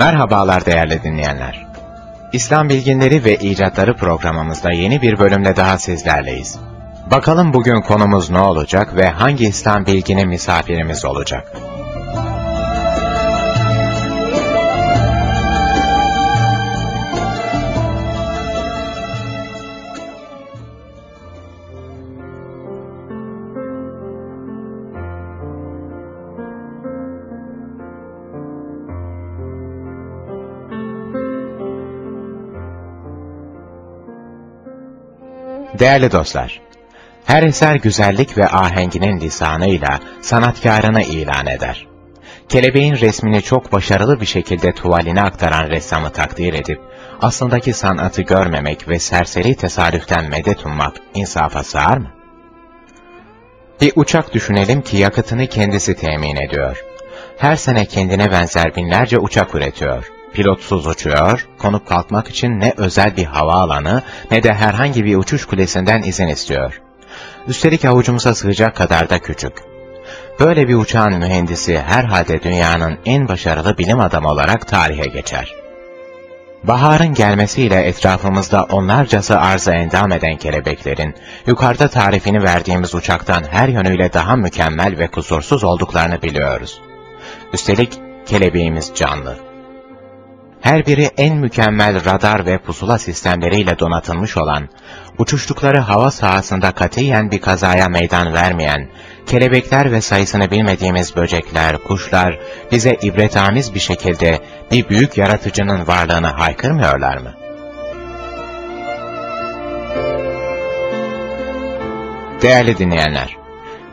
Merhabalar değerli dinleyenler. İslam Bilginleri ve İcatları programımızda yeni bir bölümle daha sizlerleyiz. Bakalım bugün konumuz ne olacak ve hangi İslam bilginin misafirimiz olacak? Değerli dostlar, her eser güzellik ve ahenginin lisanıyla sanatkarını ilan eder. Kelebeğin resmini çok başarılı bir şekilde tuvaline aktaran ressamı takdir edip, aslındaki sanatı görmemek ve serseri tesadüften medet ummak insafa sığar mı? Bir uçak düşünelim ki yakıtını kendisi temin ediyor. Her sene kendine benzer binlerce uçak üretiyor. Pilotsuz uçuyor, konup kalkmak için ne özel bir havaalanı ne de herhangi bir uçuş kulesinden izin istiyor. Üstelik avucumuza sığacak kadar da küçük. Böyle bir uçağın mühendisi herhalde dünyanın en başarılı bilim adamı olarak tarihe geçer. Baharın gelmesiyle etrafımızda onlarcası arıza endam eden kelebeklerin, yukarıda tarifini verdiğimiz uçaktan her yönüyle daha mükemmel ve kusursuz olduklarını biliyoruz. Üstelik kelebeğimiz canlı. Her biri en mükemmel radar ve pusula sistemleriyle donatılmış olan, uçuştukları hava sahasında katiyen bir kazaya meydan vermeyen, kelebekler ve sayısını bilmediğimiz böcekler, kuşlar bize ibretamiz bir şekilde bir büyük yaratıcının varlığını haykırmıyorlar mı? Değerli dinleyenler,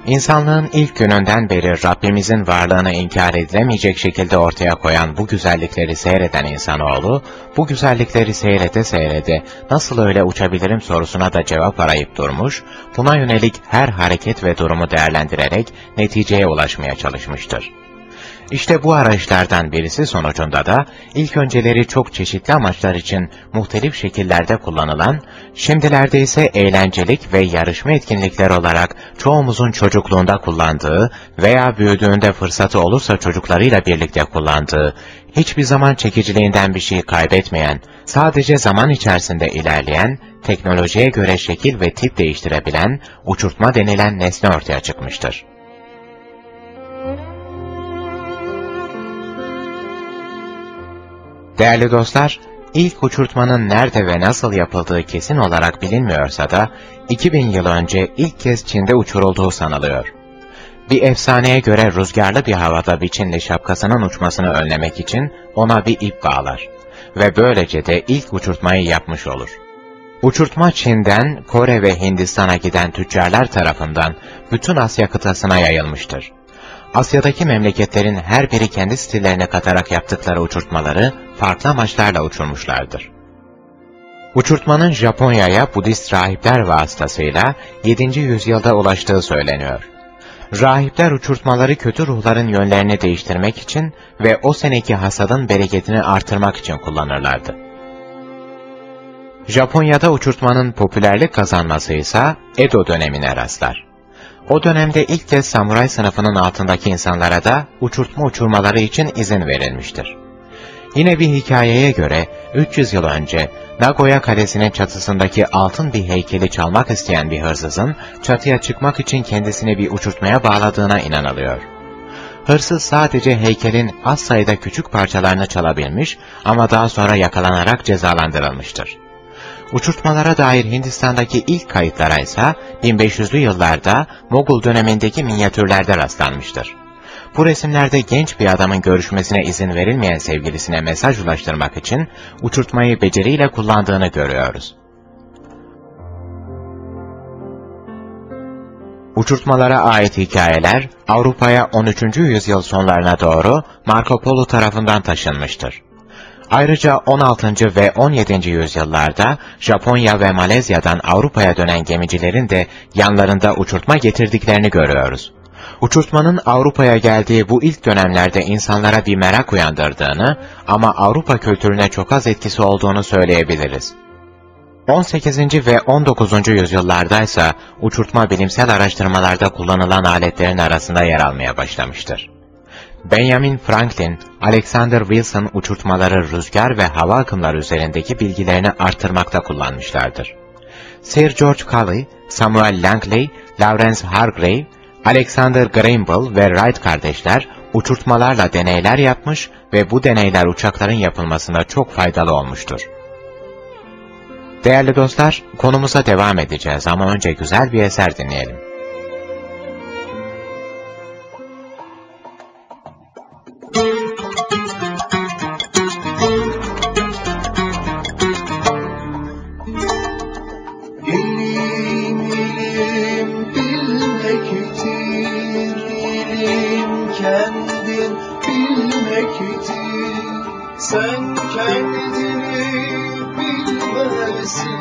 İnsanlığın ilk gününden beri Rabbimizin varlığını inkar edilemeyecek şekilde ortaya koyan bu güzellikleri seyreden insanoğlu, bu güzellikleri seyrede seyrede nasıl öyle uçabilirim sorusuna da cevap arayıp durmuş, buna yönelik her hareket ve durumu değerlendirerek neticeye ulaşmaya çalışmıştır. İşte bu arayışlardan birisi sonucunda da ilk önceleri çok çeşitli amaçlar için muhtelif şekillerde kullanılan, şimdilerde ise eğlencelik ve yarışma etkinlikleri olarak çoğumuzun çocukluğunda kullandığı veya büyüdüğünde fırsatı olursa çocuklarıyla birlikte kullandığı, hiçbir zaman çekiciliğinden bir şey kaybetmeyen, sadece zaman içerisinde ilerleyen, teknolojiye göre şekil ve tip değiştirebilen, uçurtma denilen nesne ortaya çıkmıştır. Değerli dostlar, ilk uçurtmanın nerede ve nasıl yapıldığı kesin olarak bilinmiyorsa da 2000 yıl önce ilk kez Çin'de uçurulduğu sanılıyor. Bir efsaneye göre rüzgarlı bir havada bir Çinli şapkasının uçmasını önlemek için ona bir ip bağlar ve böylece de ilk uçurtmayı yapmış olur. Uçurtma Çin'den Kore ve Hindistan'a giden tüccarlar tarafından bütün Asya kıtasına yayılmıştır. Asya'daki memleketlerin her biri kendi stillerine katarak yaptıkları uçurtmaları farklı amaçlarla uçurmuşlardır. Uçurtmanın Japonya'ya Budist rahipler vasıtasıyla 7. yüzyılda ulaştığı söyleniyor. Rahipler uçurtmaları kötü ruhların yönlerini değiştirmek için ve o seneki hasadın bereketini artırmak için kullanırlardı. Japonya'da uçurtmanın popülerlik kazanması ise Edo dönemine rastlar. O dönemde ilk kez samuray sınıfının altındaki insanlara da uçurtma uçurmaları için izin verilmiştir. Yine bir hikayeye göre 300 yıl önce Nagoya Kalesi'nin çatısındaki altın bir heykeli çalmak isteyen bir hırsızın çatıya çıkmak için kendisini bir uçurtmaya bağladığına inanılıyor. Hırsız sadece heykelin az sayıda küçük parçalarını çalabilmiş ama daha sonra yakalanarak cezalandırılmıştır. Uçurtmalara dair Hindistan'daki ilk kayıtlara ise 1500'lü yıllarda Mogul dönemindeki minyatürlerde rastlanmıştır. Bu resimlerde genç bir adamın görüşmesine izin verilmeyen sevgilisine mesaj ulaştırmak için uçurtmayı beceriyle kullandığını görüyoruz. Uçurtmalara ait hikayeler Avrupa'ya 13. yüzyıl sonlarına doğru Marco Polo tarafından taşınmıştır. Ayrıca 16. ve 17. yüzyıllarda Japonya ve Malezya'dan Avrupa'ya dönen gemicilerin de yanlarında uçurtma getirdiklerini görüyoruz. Uçurtmanın Avrupa'ya geldiği bu ilk dönemlerde insanlara bir merak uyandırdığını ama Avrupa kültürüne çok az etkisi olduğunu söyleyebiliriz. 18. ve 19. yüzyıllarda ise uçurtma bilimsel araştırmalarda kullanılan aletlerin arasında yer almaya başlamıştır. Benjamin Franklin, Alexander Wilson uçurtmaları rüzgar ve hava akımları üzerindeki bilgilerini artırmakta kullanmışlardır. Sir George Cayley, Samuel Langley, Lawrence Hargrave, Alexander Graham Bell ve Wright kardeşler uçurtmalarla deneyler yapmış ve bu deneyler uçakların yapılmasına çok faydalı olmuştur. Değerli dostlar, konumuza devam edeceğiz ama önce güzel bir eser dinleyelim. bilmekti Sen kendini bilmezsin.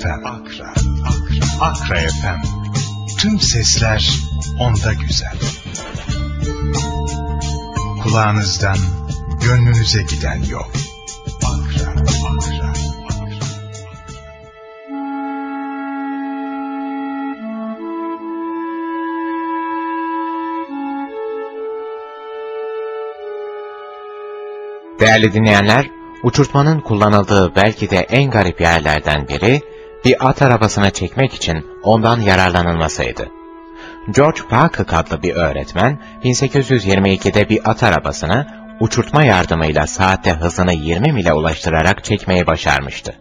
FM. Akra, Akra, Akra FM. Tüm sesler onda güzel. Kulağınızdan gönlünüze giden yol. Akra, Akra. Değerli dinleyenler, uçurtmanın kullanıldığı belki de en garip yerlerden biri bir at arabasına çekmek için ondan yararlanılmasıydı. George Parker adlı bir öğretmen, 1822'de bir at arabasını uçurtma yardımıyla saatte hızını 20 mile ulaştırarak çekmeyi başarmıştı.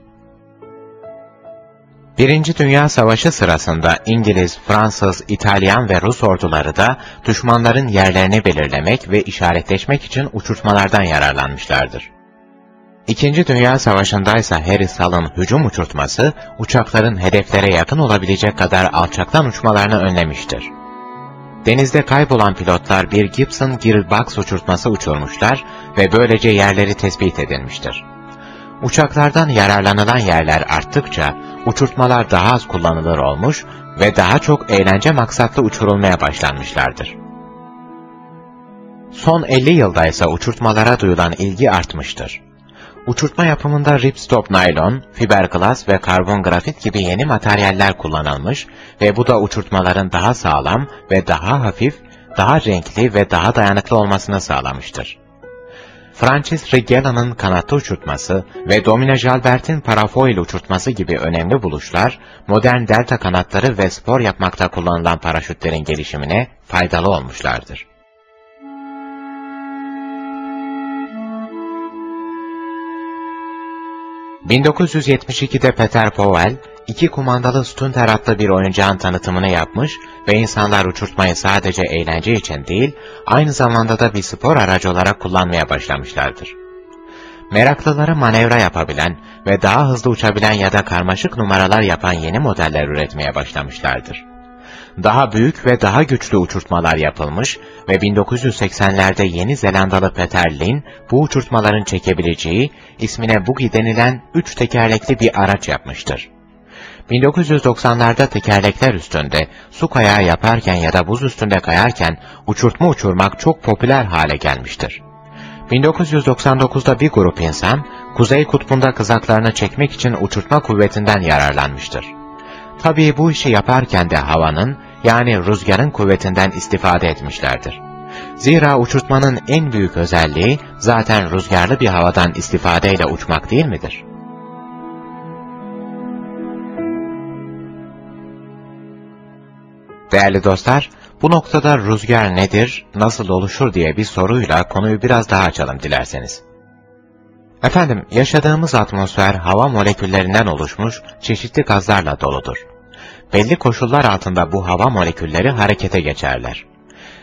Birinci Dünya Savaşı sırasında İngiliz, Fransız, İtalyan ve Rus orduları da düşmanların yerlerini belirlemek ve işaretleşmek için uçurtmalardan yararlanmışlardır. İkinci Dünya Savaşı'ndaysa Harry Sal'ın hücum uçurtması, uçakların hedeflere yakın olabilecek kadar alçaktan uçmalarını önlemiştir. Denizde kaybolan pilotlar bir Gibson Gearbox uçurtması uçurmuşlar ve böylece yerleri tespit edilmiştir. Uçaklardan yararlanılan yerler arttıkça uçurtmalar daha az kullanılır olmuş ve daha çok eğlence maksatlı uçurulmaya başlanmışlardır. Son 50 yılda ise uçurtmalara duyulan ilgi artmıştır. Uçurtma yapımında ripstop naylon, fiberglass ve karbon grafit gibi yeni materyaller kullanılmış ve bu da uçurtmaların daha sağlam ve daha hafif, daha renkli ve daha dayanıklı olmasını sağlamıştır. Francis Rigella'nın kanatlı uçurtması ve Domine Jalbert'in parafoil uçurtması gibi önemli buluşlar, modern delta kanatları ve spor yapmakta kullanılan paraşütlerin gelişimine faydalı olmuşlardır. 1972'de Peter Powell, iki kumandalı Stunter adlı bir oyuncağın tanıtımını yapmış ve insanlar uçurtmayı sadece eğlence için değil, aynı zamanda da bir spor aracı olarak kullanmaya başlamışlardır. Meraklıları manevra yapabilen ve daha hızlı uçabilen ya da karmaşık numaralar yapan yeni modeller üretmeye başlamışlardır daha büyük ve daha güçlü uçurtmalar yapılmış ve 1980'lerde Yeni Zelandalı Peter Lynn bu uçurtmaların çekebileceği ismine Buggy denilen üç tekerlekli bir araç yapmıştır. 1990'larda tekerlekler üstünde su kayağı yaparken ya da buz üstünde kayarken uçurtma uçurmak çok popüler hale gelmiştir. 1999'da bir grup insan, Kuzey Kutbu'nda kızaklarını çekmek için uçurtma kuvvetinden yararlanmıştır. Tabii bu işi yaparken de havanın, yani rüzgarın kuvvetinden istifade etmişlerdir. Zira uçurtmanın en büyük özelliği zaten rüzgarlı bir havadan istifadeyle uçmak değil midir? Değerli dostlar, bu noktada rüzgar nedir, nasıl oluşur diye bir soruyla konuyu biraz daha açalım dilerseniz. Efendim, yaşadığımız atmosfer hava moleküllerinden oluşmuş çeşitli gazlarla doludur belli koşullar altında bu hava molekülleri harekete geçerler.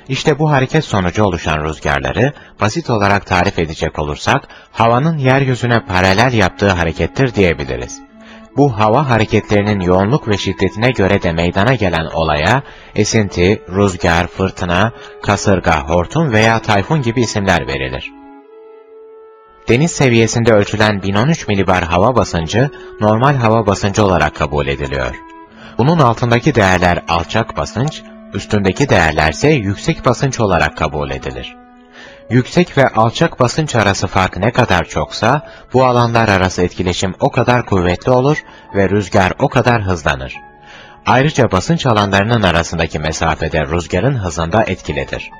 İşte bu hareket sonucu oluşan rüzgarları basit olarak tarif edecek olursak, havanın yeryüzüne paralel yaptığı harekettir diyebiliriz. Bu hava hareketlerinin yoğunluk ve şiddetine göre de meydana gelen olaya esinti, rüzgar, fırtına, kasırga, hortum veya tayfun gibi isimler verilir. Deniz seviyesinde ölçülen 1013 milibar hava basıncı normal hava basıncı olarak kabul ediliyor. Bunun altındaki değerler alçak basınç, üstündeki değerlerse yüksek basınç olarak kabul edilir. Yüksek ve alçak basınç arası fark ne kadar çoksa, bu alanlar arası etkileşim o kadar kuvvetli olur ve rüzgar o kadar hızlanır. Ayrıca basınç alanlarının arasındaki mesafede rüzgarın hızında etkilidir.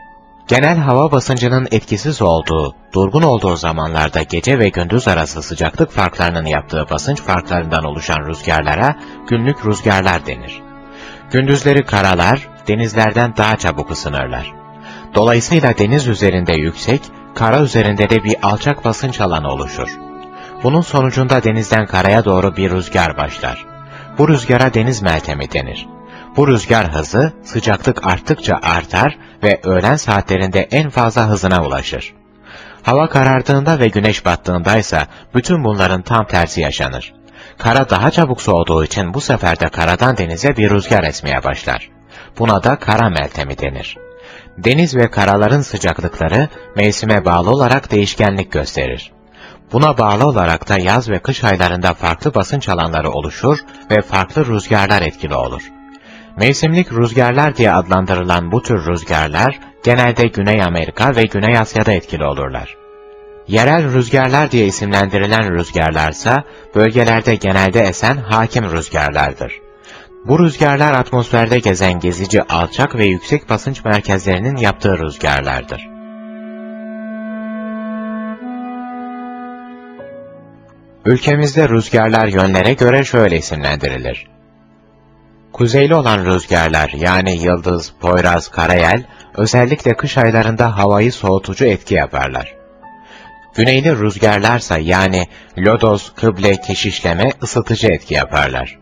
Genel hava basıncının etkisiz olduğu, durgun olduğu zamanlarda gece ve gündüz arası sıcaklık farklarının yaptığı basınç farklarından oluşan rüzgarlara günlük rüzgarlar denir. Gündüzleri karalar, denizlerden daha çabuk ısınırlar. Dolayısıyla deniz üzerinde yüksek, kara üzerinde de bir alçak basınç alanı oluşur. Bunun sonucunda denizden karaya doğru bir rüzgar başlar. Bu rüzgara deniz meltemi denir. Bu rüzgar hızı sıcaklık arttıkça artar ve öğlen saatlerinde en fazla hızına ulaşır. Hava karardığında ve güneş battığında ise bütün bunların tam tersi yaşanır. Kara daha çabuk soğuduğu için bu sefer de karadan denize bir rüzgar esmeye başlar. Buna da kara meltemi denir. Deniz ve karaların sıcaklıkları mevsime bağlı olarak değişkenlik gösterir. Buna bağlı olarak da yaz ve kış aylarında farklı basınç alanları oluşur ve farklı rüzgarlar etkili olur. Mevsimlik rüzgarlar diye adlandırılan bu tür rüzgarlar genelde Güney Amerika ve Güney Asya'da etkili olurlar. Yerel rüzgarlar diye isimlendirilen rüzgarlarsa bölgelerde genelde esen hakim rüzgarlardır. Bu rüzgarlar atmosferde gezen gezici alçak ve yüksek basınç merkezlerinin yaptığı rüzgarlardır. Ülkemizde rüzgarlar yönlere göre şöyle isimlendirilir. Kuzeyli olan rüzgarlar yani yıldız, poyraz, karayel, özellikle kış aylarında havayı soğutucu etki yaparlar. Güneyli rüzgarlarsa yani lodos, kıble, keşişleme ısıtıcı etki yaparlar.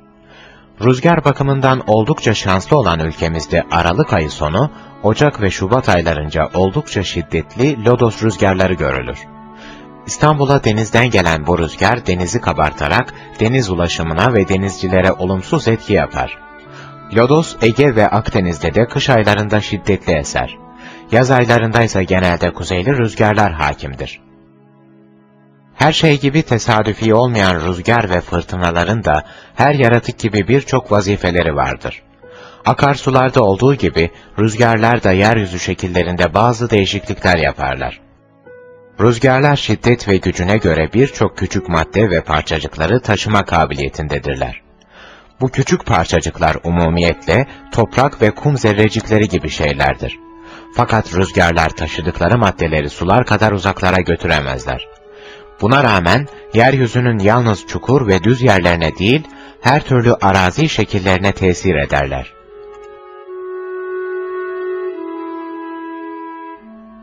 Rüzgar bakımından oldukça şanslı olan ülkemizde Aralık ayı sonu, Ocak ve Şubat aylarınca oldukça şiddetli lodos rüzgarları görülür. İstanbul'a denizden gelen bu rüzgar denizi kabartarak deniz ulaşımına ve denizcilere olumsuz etki yapar. Lodos, Ege ve Akdeniz'de de kış aylarında şiddetli eser. Yaz aylarında ise genelde kuzeyli rüzgarlar hakimdir. Her şey gibi tesadüfi olmayan rüzgar ve fırtınaların da her yaratık gibi birçok vazifeleri vardır. Akarsularda olduğu gibi rüzgarlar da yeryüzü şekillerinde bazı değişiklikler yaparlar. Rüzgarlar şiddet ve gücüne göre birçok küçük madde ve parçacıkları taşıma kabiliyetindedirler. Bu küçük parçacıklar umumiyetle toprak ve kum zerrecikleri gibi şeylerdir. Fakat rüzgarlar taşıdıkları maddeleri sular kadar uzaklara götüremezler. Buna rağmen yeryüzünün yalnız çukur ve düz yerlerine değil, her türlü arazi şekillerine tesir ederler.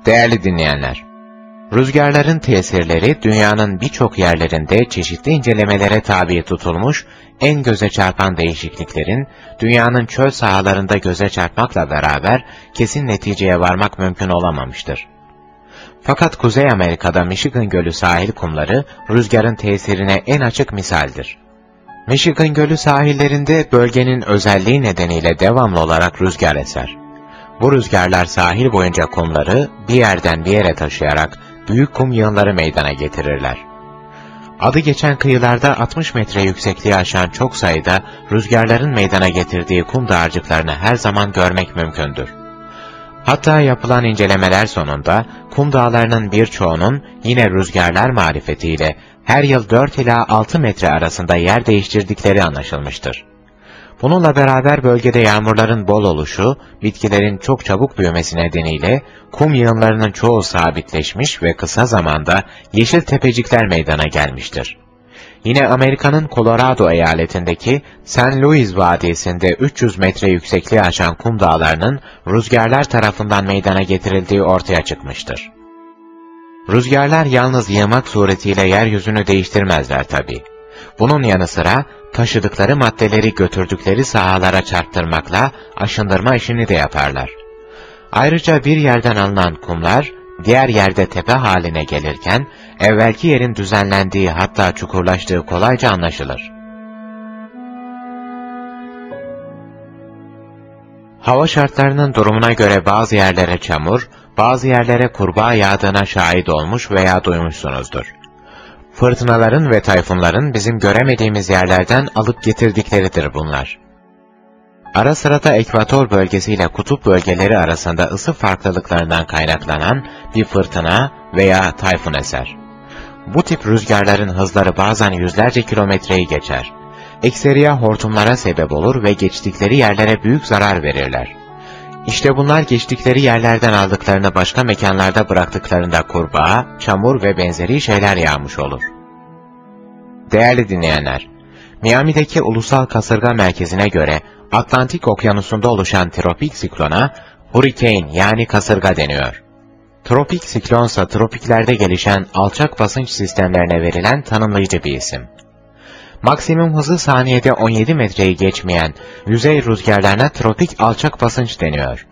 Değerli dinleyenler, rüzgarların tesirleri dünyanın birçok yerlerinde çeşitli incelemelere tabi tutulmuş, en göze çarpan değişikliklerin dünyanın çöl sahalarında göze çarpmakla beraber kesin neticeye varmak mümkün olamamıştır. Fakat Kuzey Amerika'da Michigan Gölü sahil kumları rüzgarın tesirine en açık misaldir. Michigan Gölü sahillerinde bölgenin özelliği nedeniyle devamlı olarak rüzgar eser. Bu rüzgarlar sahil boyunca kumları bir yerden bir yere taşıyarak büyük kum yığınları meydana getirirler. Adı geçen kıyılarda 60 metre yüksekliği aşan çok sayıda rüzgarların meydana getirdiği kum dağarcıklarını her zaman görmek mümkündür. Hatta yapılan incelemeler sonunda kum dağlarının birçoğunun yine rüzgarlar marifetiyle her yıl 4 ila 6 metre arasında yer değiştirdikleri anlaşılmıştır. Bununla beraber bölgede yağmurların bol oluşu, bitkilerin çok çabuk büyümesi nedeniyle kum yığınlarının çoğu sabitleşmiş ve kısa zamanda yeşil tepecikler meydana gelmiştir. Yine Amerika'nın Colorado eyaletindeki San Luis Vadisi'nde 300 metre yüksekliği aşan kum dağlarının rüzgarlar tarafından meydana getirildiği ortaya çıkmıştır. Rüzgarlar yalnız yığmak suretiyle yeryüzünü değiştirmezler tabi. Bunun yanı sıra taşıdıkları maddeleri götürdükleri sahalara çarptırmakla aşındırma işini de yaparlar. Ayrıca bir yerden alınan kumlar, diğer yerde tepe haline gelirken, evvelki yerin düzenlendiği hatta çukurlaştığı kolayca anlaşılır. Hava şartlarının durumuna göre bazı yerlere çamur, bazı yerlere kurbağa yağdığına şahit olmuş veya duymuşsunuzdur. Fırtınaların ve tayfunların bizim göremediğimiz yerlerden alıp getirdikleridir bunlar. Ara sırada ekvator bölgesiyle kutup bölgeleri arasında ısı farklılıklarından kaynaklanan bir fırtına veya tayfun eser. Bu tip rüzgarların hızları bazen yüzlerce kilometreyi geçer. Ekseriya hortumlara sebep olur ve geçtikleri yerlere büyük zarar verirler. İşte bunlar geçtikleri yerlerden aldıklarını başka mekanlarda bıraktıklarında kurbağa, çamur ve benzeri şeyler yağmış olur. Değerli dinleyenler, Miami'deki Ulusal Kasırga Merkezi'ne göre Atlantik Okyanusu'nda oluşan tropik siklona hurricane yani kasırga deniyor. Tropik siklonsa tropiklerde gelişen alçak basınç sistemlerine verilen tanımlayıcı bir isim. Maksimum hızı saniyede 17 metreyi geçmeyen yüzey rüzgarlarına tropik alçak basınç deniyor.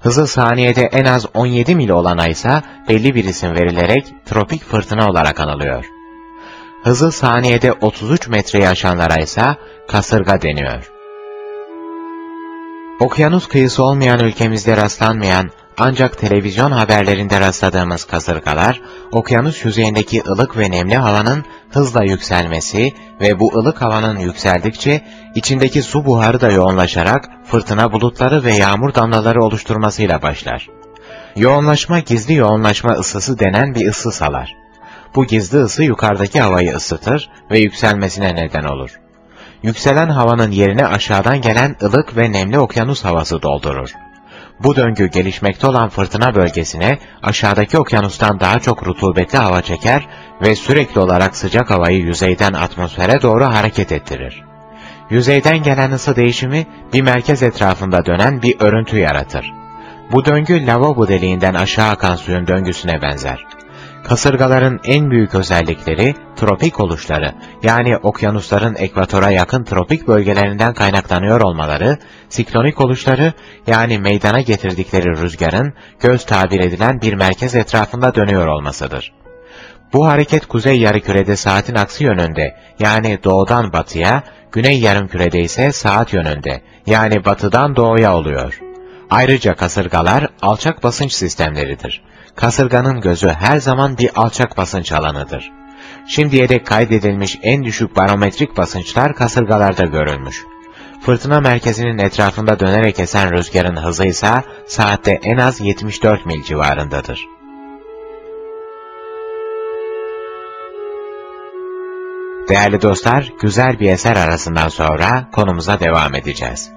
Hızı saniyede en az 17 mil olana ise belli bir isim verilerek tropik fırtına olarak anılıyor. Hızı saniyede 33 metreyi aşanlara ise kasırga deniyor. Okyanus kıyısı olmayan ülkemizde rastlanmayan ancak televizyon haberlerinde rastladığımız kasırgalar, okyanus yüzeyindeki ılık ve nemli havanın hızla yükselmesi ve bu ılık havanın yükseldikçe içindeki su buharı da yoğunlaşarak fırtına bulutları ve yağmur damlaları oluşturmasıyla başlar. Yoğunlaşma gizli yoğunlaşma ısısı denen bir ısı salar. Bu gizli ısı yukarıdaki havayı ısıtır ve yükselmesine neden olur. Yükselen havanın yerine aşağıdan gelen ılık ve nemli okyanus havası doldurur. Bu döngü gelişmekte olan fırtına bölgesine aşağıdaki okyanustan daha çok rutubetli hava çeker ve sürekli olarak sıcak havayı yüzeyden atmosfere doğru hareket ettirir. Yüzeyden gelen ısı değişimi bir merkez etrafında dönen bir örüntü yaratır. Bu döngü lavabo deliğinden aşağı akan suyun döngüsüne benzer. Kasırgaların en büyük özellikleri tropik oluşları yani okyanusların ekvatora yakın tropik bölgelerinden kaynaklanıyor olmaları, siklonik oluşları yani meydana getirdikleri rüzgarın göz tabir edilen bir merkez etrafında dönüyor olmasıdır. Bu hareket kuzey yarımkürede saatin aksi yönünde yani doğudan batıya, güney yarımkürede ise saat yönünde yani batıdan doğuya oluyor. Ayrıca kasırgalar alçak basınç sistemleridir. Kasırganın gözü her zaman bir alçak basınç alanıdır. Şimdiye dek kaydedilmiş en düşük barometrik basınçlar kasırgalarda görülmüş. Fırtına merkezinin etrafında dönerek esen rüzgarın hızı ise saatte en az 74 mil civarındadır. Değerli dostlar, güzel bir eser arasından sonra konumuza devam edeceğiz.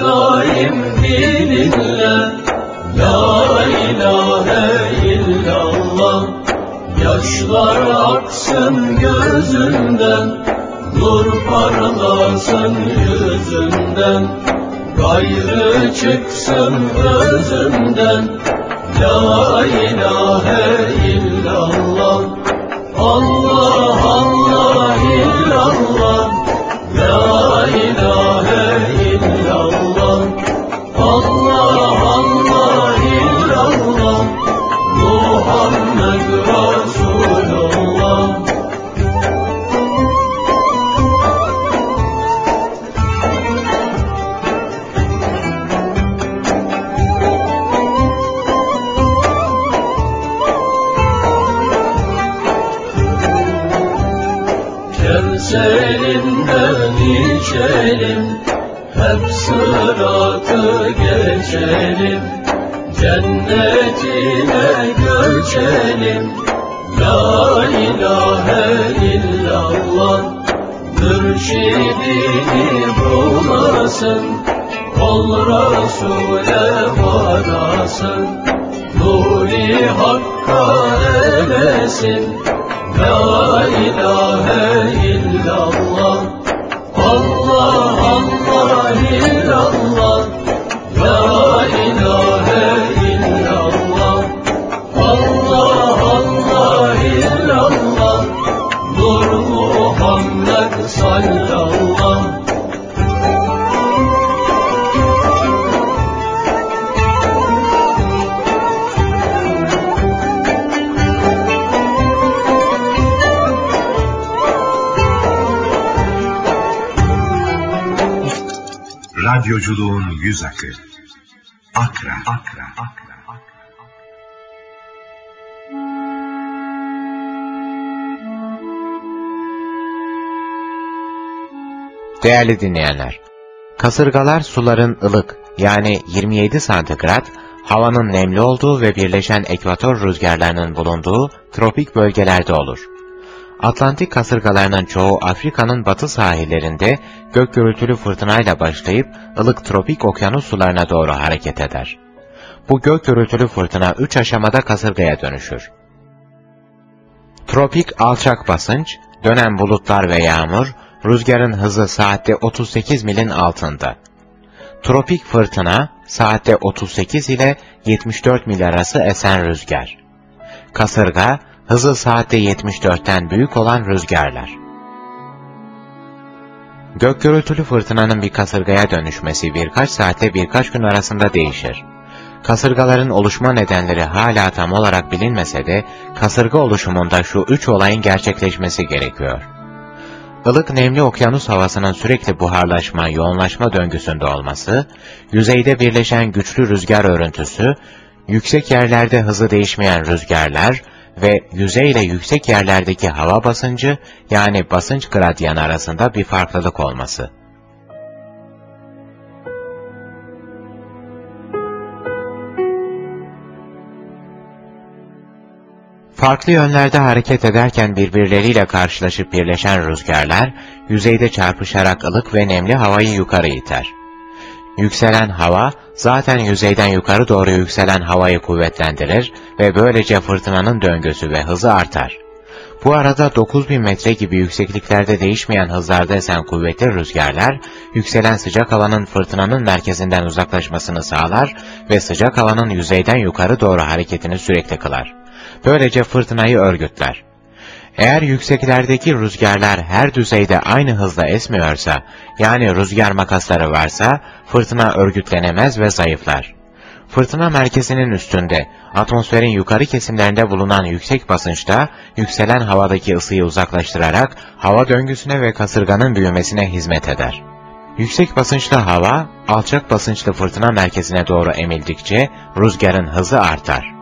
daim dininle La ilahe illallah. Yaşlar aksın gözünden Nur parlasın yüzünden. Gayrı çıksın özünden. La ilahe illallah. Allah Allah gidelim Hep sıratı geçelim. Cennetine göçelim. La ilahe illallah. Mürşidini bulasın Ol Resul'e varasın Nuri Hakk'a elesin. La ilahe illallah. Oh. Radyoculuğun yüz akı. Akra. Akra. Akra. Değerli dinleyenler, Kasırgalar suların ılık yani 27 santigrat, havanın nemli olduğu ve birleşen ekvator rüzgarlarının bulunduğu tropik bölgelerde olur. Atlantik kasırgalarının çoğu Afrika'nın batı sahillerinde gök gürültülü fırtınayla başlayıp ılık tropik okyanus sularına doğru hareket eder. Bu gök gürültülü fırtına üç aşamada kasırgaya dönüşür. Tropik alçak basınç, dönen bulutlar ve yağmur, rüzgarın hızı saatte 38 milin altında. Tropik fırtına, saatte 38 ile 74 mil arası esen rüzgar. Kasırga, hızı saatte 74'ten büyük olan rüzgarlar. Gök gürültülü fırtınanın bir kasırgaya dönüşmesi birkaç saate birkaç gün arasında değişir. Kasırgaların oluşma nedenleri hala tam olarak bilinmese de, kasırga oluşumunda şu üç olayın gerçekleşmesi gerekiyor. Ilık nemli okyanus havasının sürekli buharlaşma, yoğunlaşma döngüsünde olması, yüzeyde birleşen güçlü rüzgar örüntüsü, yüksek yerlerde hızı değişmeyen rüzgarlar ve yüzey ile yüksek yerlerdeki hava basıncı yani basınç gradyanı arasında bir farklılık olması. Farklı yönlerde hareket ederken birbirleriyle karşılaşıp birleşen rüzgarlar, yüzeyde çarpışarak ılık ve nemli havayı yukarı iter. Yükselen hava, zaten yüzeyden yukarı doğru yükselen havayı kuvvetlendirir ve böylece fırtınanın döngüsü ve hızı artar. Bu arada 9000 metre gibi yüksekliklerde değişmeyen hızlarda esen kuvvetli rüzgarlar, yükselen sıcak havanın fırtınanın merkezinden uzaklaşmasını sağlar ve sıcak havanın yüzeyden yukarı doğru hareketini sürekli kılar. Böylece fırtınayı örgütler. Eğer yükseklerdeki rüzgarlar her düzeyde aynı hızla esmiyorsa, yani rüzgar makasları varsa, fırtına örgütlenemez ve zayıflar. Fırtına merkezinin üstünde, atmosferin yukarı kesimlerinde bulunan yüksek basınçta, yükselen havadaki ısıyı uzaklaştırarak, hava döngüsüne ve kasırganın büyümesine hizmet eder. Yüksek basınçlı hava, alçak basınçlı fırtına merkezine doğru emildikçe, rüzgarın hızı artar.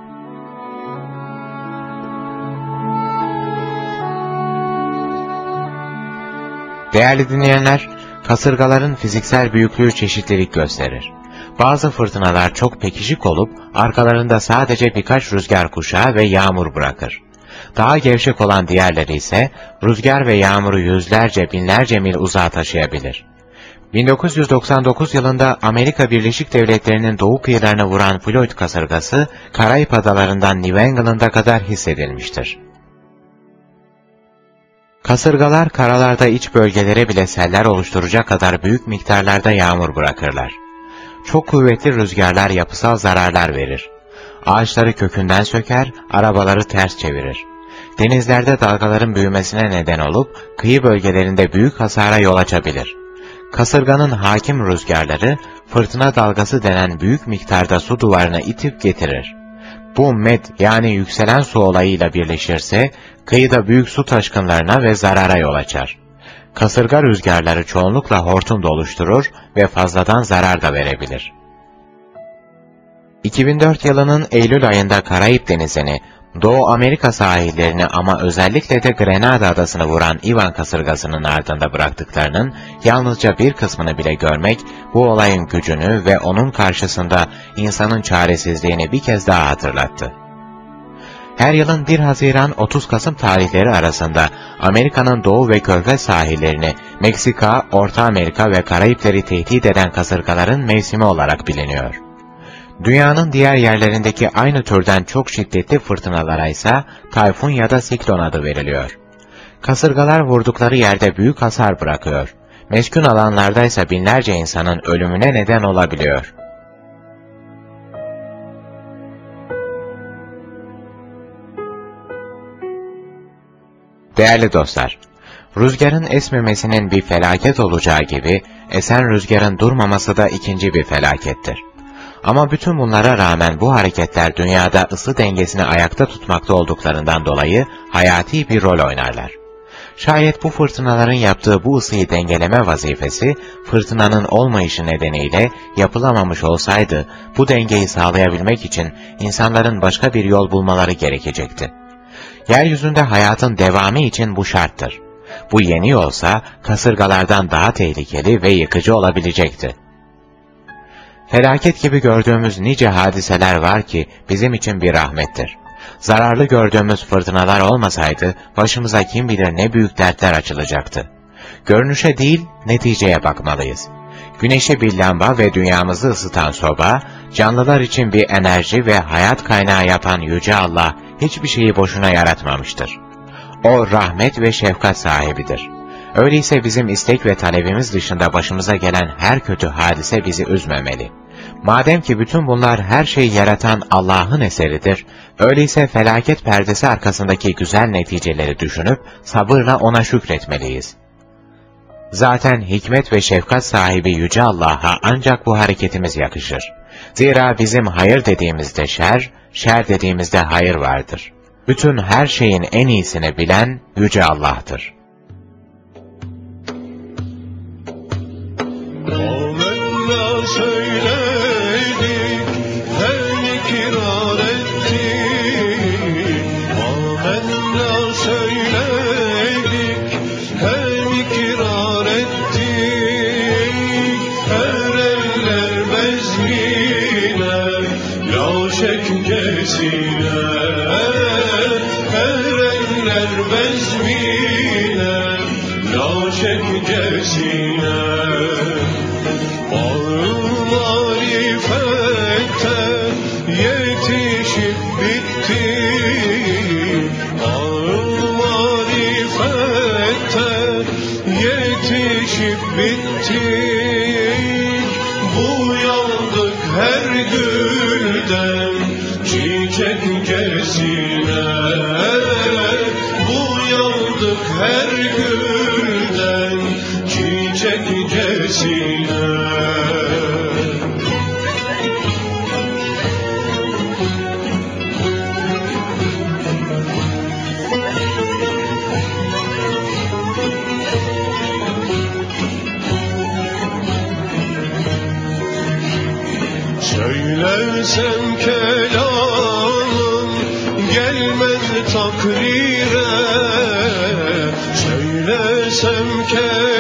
Değerli dinleyenler, kasırgaların fiziksel büyüklüğü çeşitlilik gösterir. Bazı fırtınalar çok pekişik olup arkalarında sadece birkaç rüzgar kuşağı ve yağmur bırakır. Daha gevşek olan diğerleri ise rüzgar ve yağmuru yüzlerce binlerce mil uzağa taşıyabilir. 1999 yılında Amerika Birleşik Devletleri'nin doğu kıyılarına vuran Floyd kasırgası, Karayip adalarından New England'a kadar hissedilmiştir. Kasırgalar karalarda iç bölgelere bile seller oluşturacak kadar büyük miktarlarda yağmur bırakırlar. Çok kuvvetli rüzgarlar yapısal zararlar verir. Ağaçları kökünden söker, arabaları ters çevirir. Denizlerde dalgaların büyümesine neden olup, kıyı bölgelerinde büyük hasara yol açabilir. Kasırganın hakim rüzgarları, fırtına dalgası denen büyük miktarda su duvarına itip getirir. Bu med yani yükselen su olayıyla birleşirse, kıyıda büyük su taşkınlarına ve zarara yol açar. Kasırga rüzgarları çoğunlukla hortum da oluşturur ve fazladan zarar da verebilir. 2004 yılının Eylül ayında Karayip Denizi'ni, Doğu Amerika sahillerini ama özellikle de Grenada adasını vuran Ivan kasırgasının ardında bıraktıklarının yalnızca bir kısmını bile görmek, bu olayın gücünü ve onun karşısında insanın çaresizliğini bir kez daha hatırlattı. Her yılın 1 Haziran-30 Kasım tarihleri arasında Amerika'nın doğu ve körfez sahillerini Meksika, Orta Amerika ve Karayipleri tehdit eden kasırgaların mevsimi olarak biliniyor. Dünyanın diğer yerlerindeki aynı türden çok şiddetli fırtınalara ise tayfun ya da siklon adı veriliyor. Kasırgalar vurdukları yerde büyük hasar bırakıyor. Meskun alanlarda ise binlerce insanın ölümüne neden olabiliyor. Değerli dostlar, rüzgarın esmemesinin bir felaket olacağı gibi, esen rüzgarın durmaması da ikinci bir felakettir. Ama bütün bunlara rağmen bu hareketler dünyada ısı dengesini ayakta tutmakta olduklarından dolayı hayati bir rol oynarlar. Şayet bu fırtınaların yaptığı bu ısıyı dengeleme vazifesi, fırtınanın olmayışı nedeniyle yapılamamış olsaydı, bu dengeyi sağlayabilmek için insanların başka bir yol bulmaları gerekecekti. Yeryüzünde hayatın devamı için bu şarttır. Bu yeni yolsa kasırgalardan daha tehlikeli ve yıkıcı olabilecekti. Felaket gibi gördüğümüz nice hadiseler var ki bizim için bir rahmettir. Zararlı gördüğümüz fırtınalar olmasaydı başımıza kim bilir ne büyük dertler açılacaktı. Görünüşe değil, neticeye bakmalıyız. Güneşe bir lamba ve dünyamızı ısıtan soba, canlılar için bir enerji ve hayat kaynağı yapan Yüce Allah hiçbir şeyi boşuna yaratmamıştır. O rahmet ve şefkat sahibidir. Öyleyse bizim istek ve talebimiz dışında başımıza gelen her kötü hadise bizi üzmemeli. Madem ki bütün bunlar her şeyi yaratan Allah'ın eseridir, öyleyse felaket perdesi arkasındaki güzel neticeleri düşünüp sabırla ona şükretmeliyiz. Zaten hikmet ve şefkat sahibi Yüce Allah'a ancak bu hareketimiz yakışır. Zira bizim hayır dediğimizde şer, şer dediğimizde hayır vardır. Bütün her şeyin en iyisini bilen Yüce Allah'tır. Akra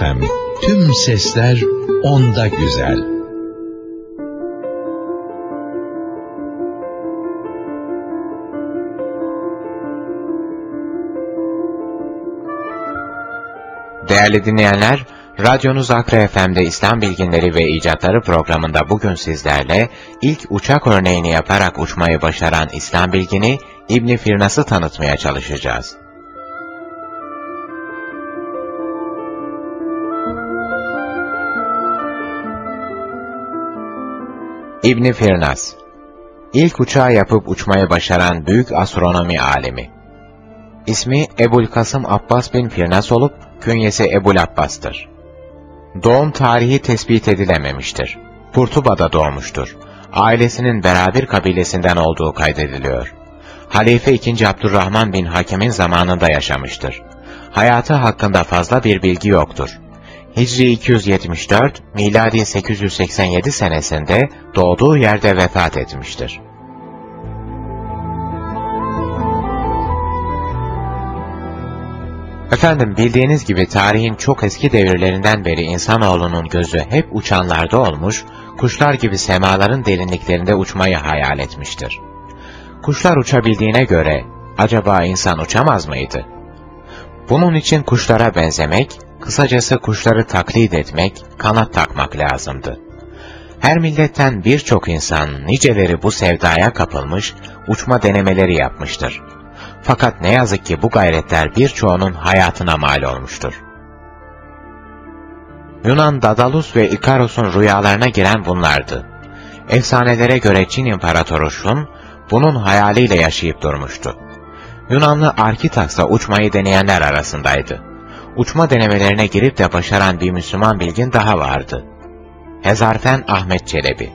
FM. Tüm sesler onda güzel. Değerli dinleyenler, Radyonuz Akra FM'de İslam Bilginleri ve İcatları programında bugün sizlerle ilk uçak örneğini yaparak uçmayı başaran İslam bilgini İbni Firnas'ı tanıtmaya çalışacağız. İbni Firnas İlk uçağı yapıp uçmayı başaran büyük astronomi alemi. İsmi Ebul Kasım Abbas bin Firnas olup künyesi Ebul Abbas'tır. Doğum tarihi tespit edilememiştir. Kurtuba'da doğmuştur. Ailesinin beraber kabilesinden olduğu kaydediliyor. Halife 2. Abdurrahman bin Hakem'in zamanında yaşamıştır. Hayatı hakkında fazla bir bilgi yoktur. Hicri 274, miladi 887 senesinde doğduğu yerde vefat etmiştir. Efendim bildiğiniz gibi tarihin çok eski devirlerinden beri insanoğlunun gözü hep uçanlarda olmuş, kuşlar gibi semaların derinliklerinde uçmayı hayal etmiştir. Kuşlar uçabildiğine göre acaba insan uçamaz mıydı? Bunun için kuşlara benzemek, kısacası kuşları taklit etmek, kanat takmak lazımdı. Her milletten birçok insan, niceleri bu sevdaya kapılmış, uçma denemeleri yapmıştır. Fakat ne yazık ki bu gayretler birçoğunun hayatına mal olmuştur. Yunan Dadalus ve Ikaros'un rüyalarına giren bunlardı. Efsanelere göre Çin İmparatoru Shun, bunun hayaliyle yaşayıp durmuştu. Yunanlı Arkitas da uçmayı deneyenler arasındaydı. Uçma denemelerine girip de başaran bir Müslüman bilgin daha vardı. Hezarfen Ahmet Çelebi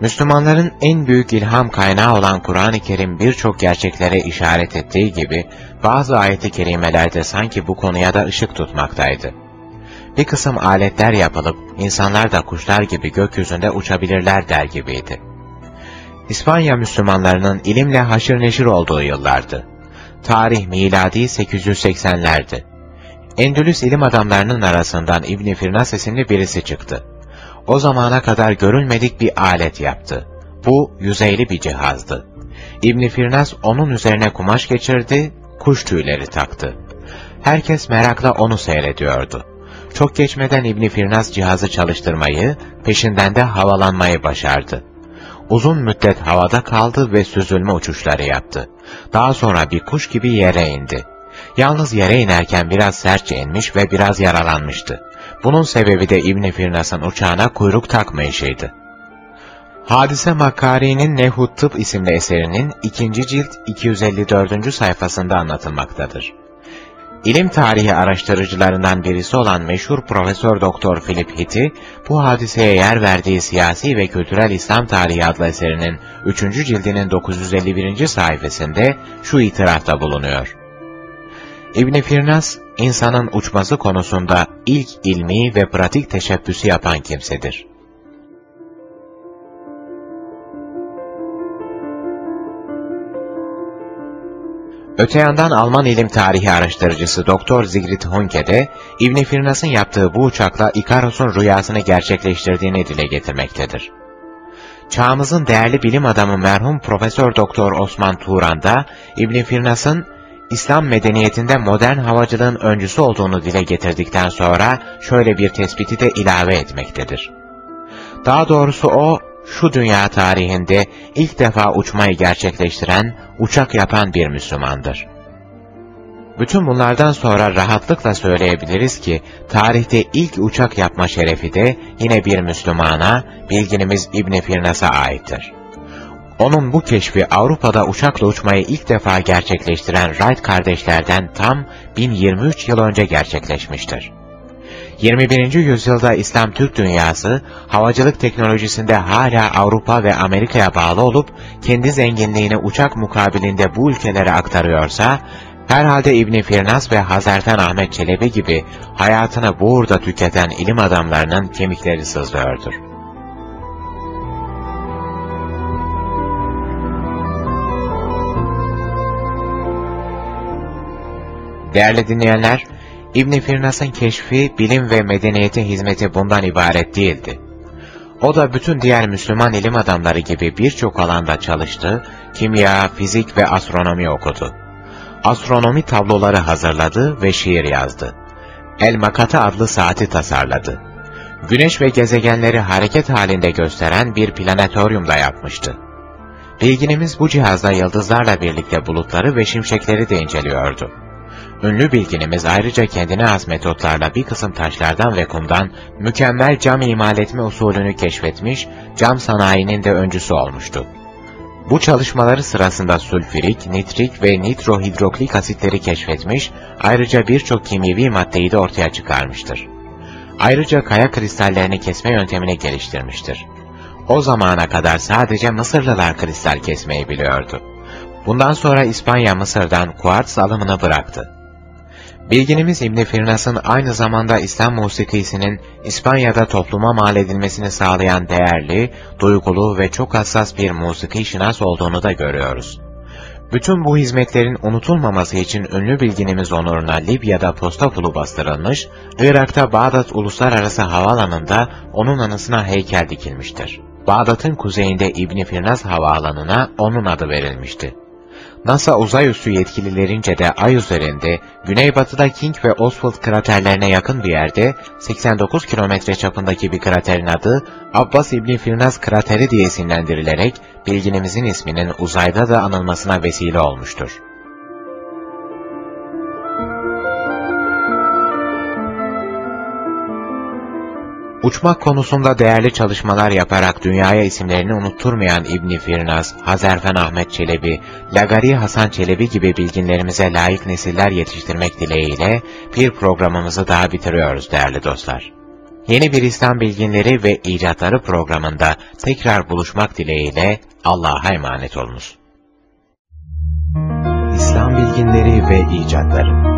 Müslümanların en büyük ilham kaynağı olan Kur'an-ı Kerim birçok gerçeklere işaret ettiği gibi, bazı ayet-i kerimelerde sanki bu konuya da ışık tutmaktaydı. Bir kısım aletler yapılıp, insanlar da kuşlar gibi gökyüzünde uçabilirler der gibiydi. İspanya Müslümanlarının ilimle haşır neşir olduğu yıllardı. Tarih miladi 880'lerdi. Endülüs ilim adamlarının arasından İbn Firnas isimli birisi çıktı o zamana kadar görülmedik bir alet yaptı. Bu yüzeyli bir cihazdı. İbn Firnas onun üzerine kumaş geçirdi, kuş tüyleri taktı. Herkes merakla onu seyrediyordu. Çok geçmeden İbn Firnas cihazı çalıştırmayı, peşinden de havalanmayı başardı. Uzun müddet havada kaldı ve süzülme uçuşları yaptı. Daha sonra bir kuş gibi yere indi. Yalnız yere inerken biraz sertçe inmiş ve biraz yaralanmıştı. Bunun sebebi de İbn Firnas'ın uçağına kuyruk takmayışıydı. Hadise Makari'nin Nehut Tıp isimli eserinin ikinci cilt 254. sayfasında anlatılmaktadır. İlim tarihi araştırıcılarından birisi olan meşhur Profesör Doktor Philip Hitti, bu hadiseye yer verdiği Siyasi ve Kültürel İslam Tarihi adlı eserinin 3. cildinin 951. sayfasında şu itirafta bulunuyor. İbn Firnas, insanın uçması konusunda ilk ilmi ve pratik teşebbüsü yapan kimsedir. Öte yandan Alman ilim tarihi araştırıcısı Doktor Sigrid Hunke de İbn Firnas'ın yaptığı bu uçakla Ikaros'un rüyasını gerçekleştirdiğini dile getirmektedir. Çağımızın değerli bilim adamı merhum Profesör Doktor Osman Turan da İbn Firnas'ın İslam medeniyetinde modern havacılığın öncüsü olduğunu dile getirdikten sonra şöyle bir tespiti de ilave etmektedir. Daha doğrusu o, şu dünya tarihinde ilk defa uçmayı gerçekleştiren, uçak yapan bir Müslümandır. Bütün bunlardan sonra rahatlıkla söyleyebiliriz ki, tarihte ilk uçak yapma şerefi de yine bir Müslümana, bilginimiz İbn Firnas'a aittir. Onun bu keşfi Avrupa'da uçakla uçmayı ilk defa gerçekleştiren Wright kardeşlerden tam 1023 yıl önce gerçekleşmiştir. 21. yüzyılda İslam Türk dünyası, havacılık teknolojisinde hala Avrupa ve Amerika'ya bağlı olup, kendi zenginliğini uçak mukabilinde bu ülkelere aktarıyorsa, herhalde İbn Firnas ve Hazarfen Ahmet Çelebi gibi hayatını burada tüketen ilim adamlarının kemikleri sızlıyordur. Değerli dinleyenler, İbn Firnas'ın keşfi, bilim ve medeniyete hizmeti bundan ibaret değildi. O da bütün diğer Müslüman ilim adamları gibi birçok alanda çalıştı, kimya, fizik ve astronomi okudu. Astronomi tabloları hazırladı ve şiir yazdı. El Makata adlı saati tasarladı. Güneş ve gezegenleri hareket halinde gösteren bir planetoryum da yapmıştı. Bilginimiz bu cihazda yıldızlarla birlikte bulutları ve şimşekleri de inceliyordu. Ünlü bilginimiz ayrıca kendine has metotlarla bir kısım taşlardan ve kumdan mükemmel cam imal etme usulünü keşfetmiş, cam sanayinin de öncüsü olmuştu. Bu çalışmaları sırasında sülfürik, nitrik ve nitrohidroklik asitleri keşfetmiş, ayrıca birçok kimyevi maddeyi de ortaya çıkarmıştır. Ayrıca kaya kristallerini kesme yöntemini geliştirmiştir. O zamana kadar sadece Mısırlılar kristal kesmeyi biliyordu. Bundan sonra İspanya Mısır'dan kuartz alımını bıraktı. Bilginimiz İbn Firnas'ın aynı zamanda İslam musikisinin İspanya'da topluma mal edilmesini sağlayan değerli, duygulu ve çok hassas bir musiki şinas olduğunu da görüyoruz. Bütün bu hizmetlerin unutulmaması için ünlü bilginimiz onuruna Libya'da posta pulu bastırılmış, Irak'ta Bağdat Uluslararası Havaalanı'nda onun anısına heykel dikilmiştir. Bağdat'ın kuzeyinde İbn Firnas Havaalanı'na onun adı verilmişti. NASA uzay üssü yetkililerince de Ay üzerinde, güneybatıda King ve Oswald kraterlerine yakın bir yerde, 89 kilometre çapındaki bir kraterin adı, Abbas İbni Firnaz krateri diye isimlendirilerek, bilginimizin isminin uzayda da anılmasına vesile olmuştur. Uçmak konusunda değerli çalışmalar yaparak dünyaya isimlerini unutturmayan İbni Firnaz, Hazerfen Ahmet Çelebi, Lagari Hasan Çelebi gibi bilginlerimize layık nesiller yetiştirmek dileğiyle bir programımızı daha bitiriyoruz değerli dostlar. Yeni bir İslam bilginleri ve icatları programında tekrar buluşmak dileğiyle Allah'a emanet olunuz. İslam bilginleri ve icatları